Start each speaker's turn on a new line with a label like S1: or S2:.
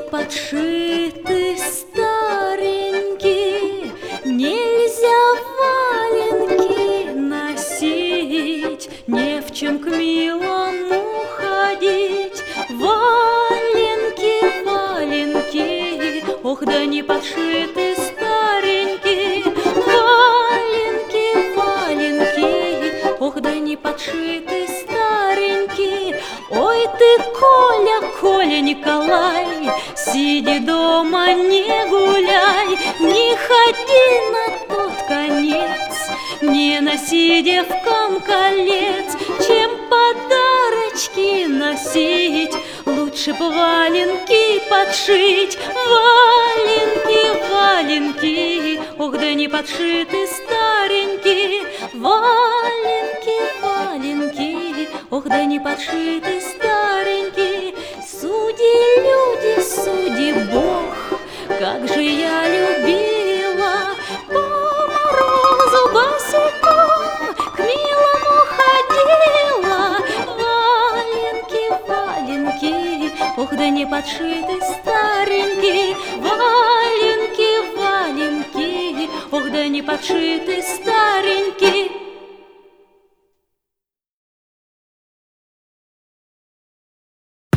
S1: подшиты старенькие, Нельзя валенки носить, Не в чем к милому ходить. Валенки, валенки, Ох, да не подшиты старенькие, Валенки, валенки, Ох, да не подшиты старенькие. Ой ты, Коля, Коля Николай, Сиди дома, не гуляй, Не ходи на тот конец, Не носи девкам колец, Чем подарочки носить, Лучше б валенки подшить, Валенки, валенки, Ох, да не подшиты старенькие, Ох, да не подшиты старенькие, Суди, люди, суди, Бог, Как же я любила По морозу босиком К милому ходила Валенки, валенки, Ох, да не подшиты старенькие Валенки, валенки, Ох, да не подшиты старенькие